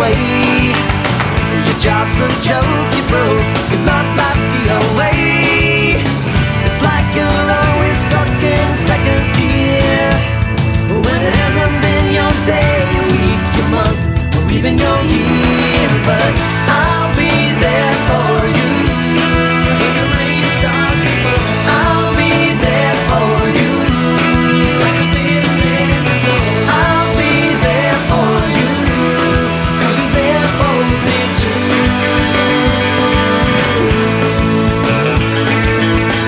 way. Your job's a joke, you broke. Good luck.